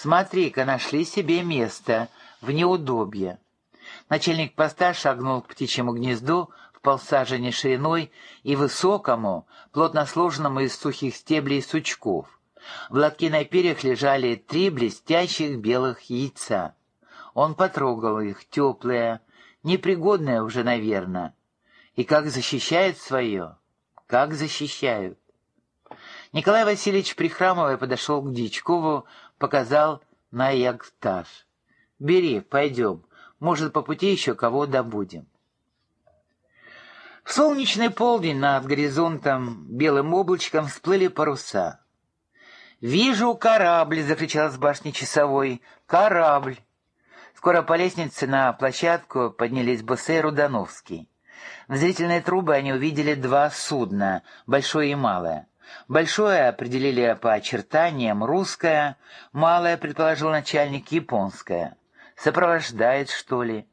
Смотри-ка, нашли себе место в неудобье. Начальник поста шагнул к птичьему гнезду в полсажени шириной и высокому, плотно сложенному из сухих стеблей сучков. В лотке на перьях лежали три блестящих белых яйца. Он потрогал их, теплые, непригодные уже, наверное. И как защищают свое, как защищают. Николай Васильевич, прихрамывая, подошел к Дичкову, показал на ягтаж. «Бери, пойдем, может, по пути еще кого добудем». В солнечный полдень над горизонтом белым облачком всплыли паруса. «Вижу корабль!» — закричал с башни часовой. «Корабль!» Скоро по лестнице на площадку поднялись Боссе и Рудановский. В зрительные трубы они увидели два судна, большое и малое. Большое определили по очертаниям русское, малое, предположил начальник, японское. Сопровождает, что ли?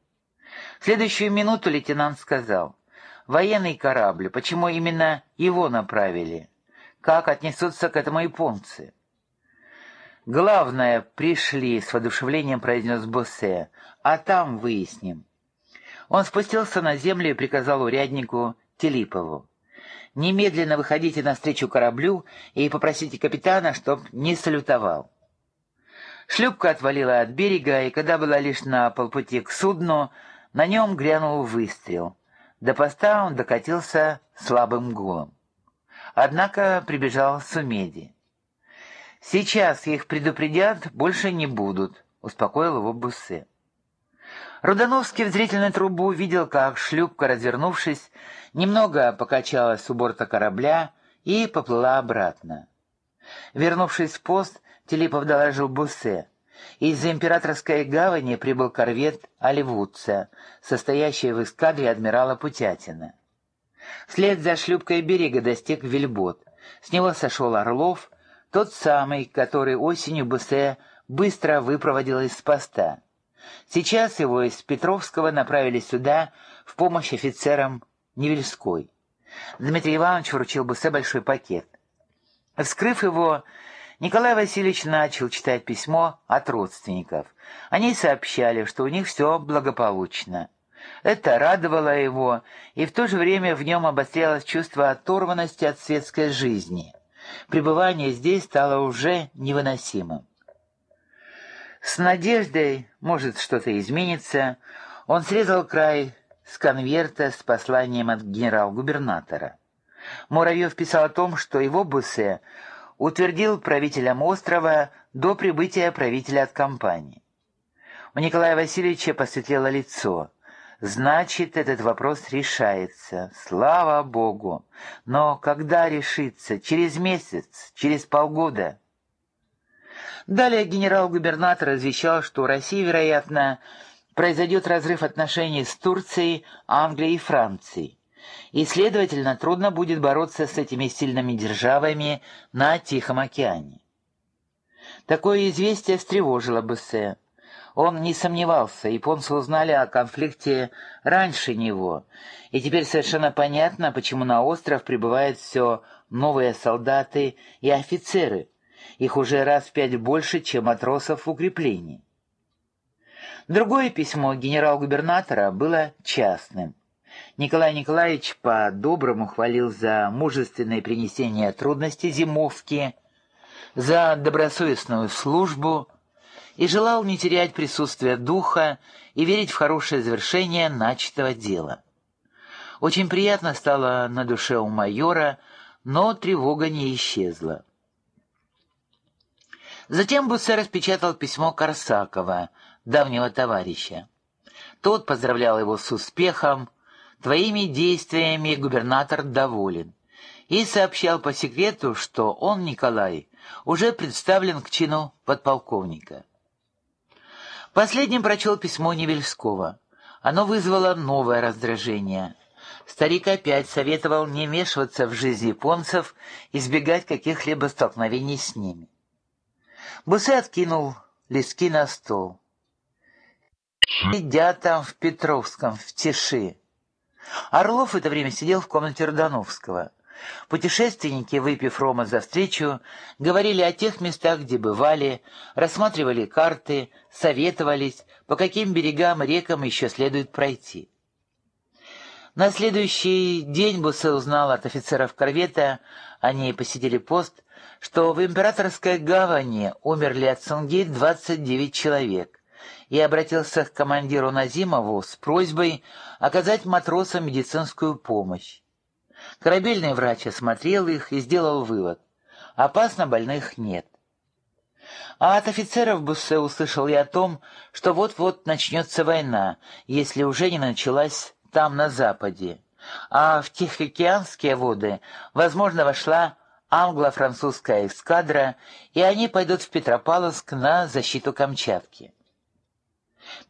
В следующую минуту лейтенант сказал, «Военный корабль, почему именно его направили? Как отнесутся к этому японцы?» «Главное, пришли», — с воодушевлением произнес Боссе, «а там выясним». Он спустился на землю и приказал уряднику Телипову. «Немедленно выходите навстречу кораблю и попросите капитана, чтоб не салютовал». Шлюпка отвалила от берега, и когда была лишь на полпути к судну, на нем грянул выстрел. До поста он докатился слабым гулом. Однако прибежал Сумеди. «Сейчас их предупредят, больше не будут», — успокоил его Буссе. Рудановский в зрительную трубу увидел, как шлюпка, развернувшись, немного покачалась у борта корабля и поплыла обратно. Вернувшись в пост, Телипов доложил Буссе. Из-за императорской гавани прибыл корвет «Оливудца», состоящий в эскадре адмирала Путятина. Вслед за шлюпкой берега достиг Вельбот. С него сошел Орлов, тот самый, который осенью Буссе быстро выпроводил из поста. Сейчас его из Петровского направили сюда в помощь офицерам Невельской. Дмитрий Иванович вручил Буссе большой пакет. Вскрыв его, Николай Васильевич начал читать письмо от родственников. Они сообщали, что у них все благополучно. Это радовало его, и в то же время в нем обострялось чувство оторванности от светской жизни. Пребывание здесь стало уже невыносимым. С надеждой, может, что-то изменится, он срезал край с конверта с посланием от генерал-губернатора. Муравьев писал о том, что его Буссе утвердил правителем острова до прибытия правителя от компании. У Николая Васильевича посветлело лицо. Значит, этот вопрос решается. Слава Богу! Но когда решится? Через месяц? Через полгода? Далее генерал-губернатор извещал, что у России, вероятно, произойдет разрыв отношений с Турцией, Англией и Францией. И, следовательно, трудно будет бороться с этими сильными державами на Тихом океане. Такое известие встревожило Бессе. Он не сомневался, японцы узнали о конфликте раньше него, и теперь совершенно понятно, почему на остров прибывают все новые солдаты и офицеры – их уже раз в пять больше, чем матросов в укреплении. Другое письмо генерал-губернатора было частным. Николай Николаевич по-доброму хвалил за мужественное принесение трудностей зимовки, за добросовестную службу и желал не терять присутствие духа и верить в хорошее завершение начатого дела. Очень приятно стало на душе у майора, но тревога не исчезла. Затем Буссе распечатал письмо Корсакова, давнего товарища. Тот поздравлял его с успехом, твоими действиями губернатор доволен, и сообщал по секрету, что он, Николай, уже представлен к чину подполковника. Последним прочел письмо Невельского. Оно вызвало новое раздражение. Старик опять советовал не вмешиваться в жизнь японцев, избегать каких-либо столкновений с ними. Бусе откинул листки на стол. Сидя там в Петровском, в тиши. Орлов в это время сидел в комнате Родановского. Путешественники, выпив рома за встречу, говорили о тех местах, где бывали, рассматривали карты, советовались, по каким берегам рекам еще следует пройти. На следующий день Бусе узнал от офицеров корвета, они посетили пост, что в императорской гавани умерли от цунги 29 человек, и обратился к командиру Назимову с просьбой оказать матросам медицинскую помощь. Корабельный врач осмотрел их и сделал вывод — опасно больных нет. А от офицеров Буссе услышал и о том, что вот-вот начнется война, если уже не началась там, на западе, а в Тихоокеанские воды, возможно, вошла англо-французская эскадра, и они пойдут в Петропавловск на защиту Камчатки.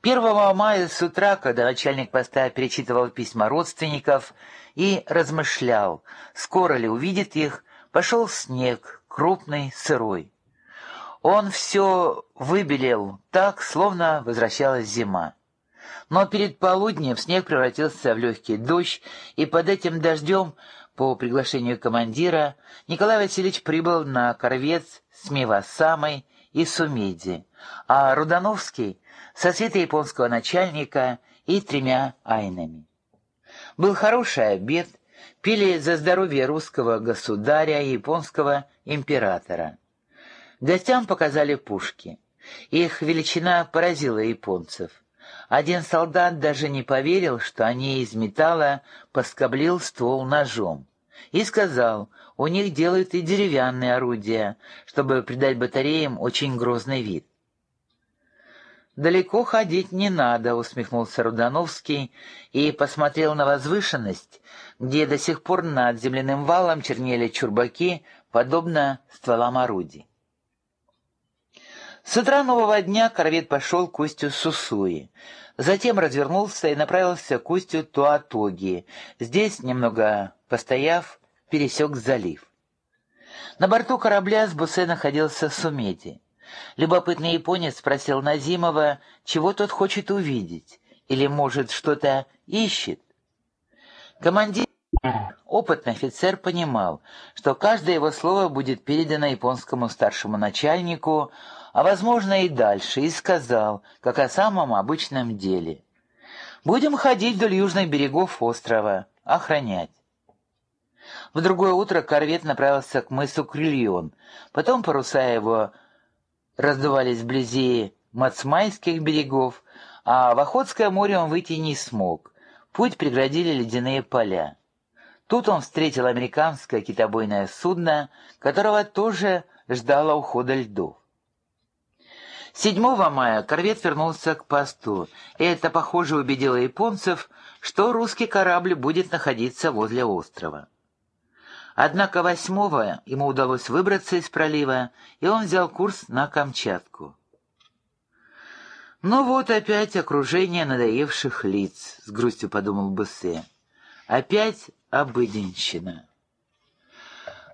1 мая с утра, когда начальник поста перечитывал письма родственников и размышлял, скоро ли увидит их, пошел снег, крупный, сырой. Он все выбелел так, словно возвращалась зима. Но перед полуднем снег превратился в легкий дождь, и под этим дождем, по приглашению командира, Николай Васильевич прибыл на корвет с Мивасамой и Сумеди, а Рудановский — со света японского начальника и тремя айнами. Был хороший обед, пили за здоровье русского государя и японского императора. Гостям показали пушки. Их величина поразила японцев — один солдат даже не поверил, что они из металла поскоблил ствол ножом. И сказал, у них делают и деревянные орудия, чтобы придать батареям очень грозный вид. «Далеко ходить не надо», — усмехнулся Рудановский и посмотрел на возвышенность, где до сих пор над земляным валом чернели чурбаки, подобно стволам орудий. С утра нового дня корвет пошел к устью Сусуи. Затем развернулся и направился к устью Туатоги. Здесь, немного постояв, пересек залив. На борту корабля с Бусе находился Сумеди. Любопытный японец спросил Назимова, чего тот хочет увидеть, или, может, что-то ищет. Командир, опытный офицер, понимал, что каждое его слово будет передано японскому старшему начальнику, а, возможно, и дальше, и сказал, как о самом обычном деле. «Будем ходить вдоль южных берегов острова, охранять». В другое утро корвет направился к мысу Крильон, потом паруса его раздувались вблизи Мацмайских берегов, а в Охотское море он выйти не смог. Путь преградили ледяные поля. Тут он встретил американское китобойное судно, которого тоже ждало ухода льдов. 7 мая корвет вернулся к посту, и это, похоже, убедило японцев, что русский корабль будет находиться возле острова. Однако 8 ему удалось выбраться из пролива, и он взял курс на Камчатку. «Ну вот опять окружение надоевших лиц», — с грустью подумал Бессе. «Опять обыденщина».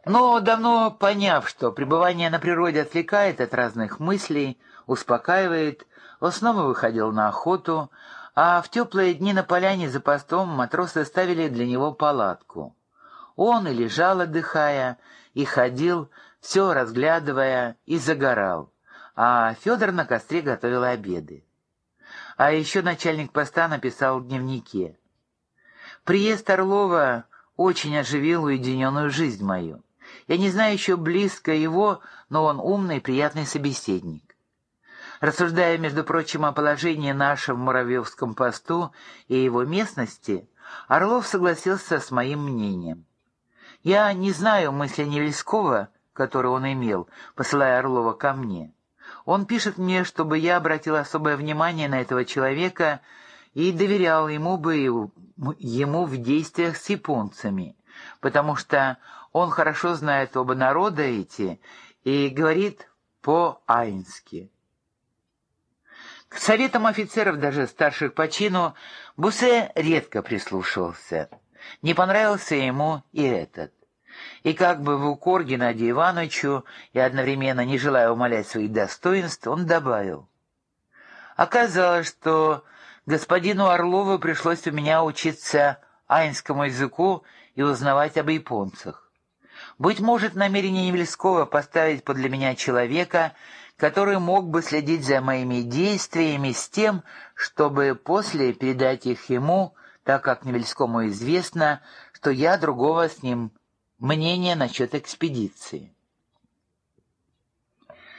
Но давно поняв, что пребывание на природе отвлекает от разных мыслей, успокаивает, он снова выходил на охоту, а в теплые дни на поляне за постом матросы ставили для него палатку. Он и лежал, отдыхая, и ходил, все разглядывая, и загорал, а Федор на костре готовил обеды. А еще начальник поста написал в дневнике. «Приезд Орлова очень оживил уединенную жизнь мою. Я не знаю еще близко его, но он умный и приятный собеседник. Рассуждая, между прочим, о положении нашего в Муравьевском посту и его местности, Орлов согласился с моим мнением. Я не знаю мысли Невельского, которую он имел, посылая Орлова ко мне. Он пишет мне, чтобы я обратил особое внимание на этого человека и доверял ему бы ему в действиях с японцами, потому что он хорошо знает оба народа эти и говорит по-айнски. К советам офицеров, даже старших по чину, Бусе редко прислушивался. Не понравился ему и этот. И как бы в укор Геннадию Ивановичу и одновременно не желая умалять своих достоинств, он добавил. Оказалось, что господину Орлову пришлось у меня учиться айнскому языку и узнавать об японцах. Быть может, намерение Невельского поставить подле меня человека, который мог бы следить за моими действиями с тем, чтобы после передать их ему, так как Невельскому известно, что я другого с ним мнения насчет экспедиции.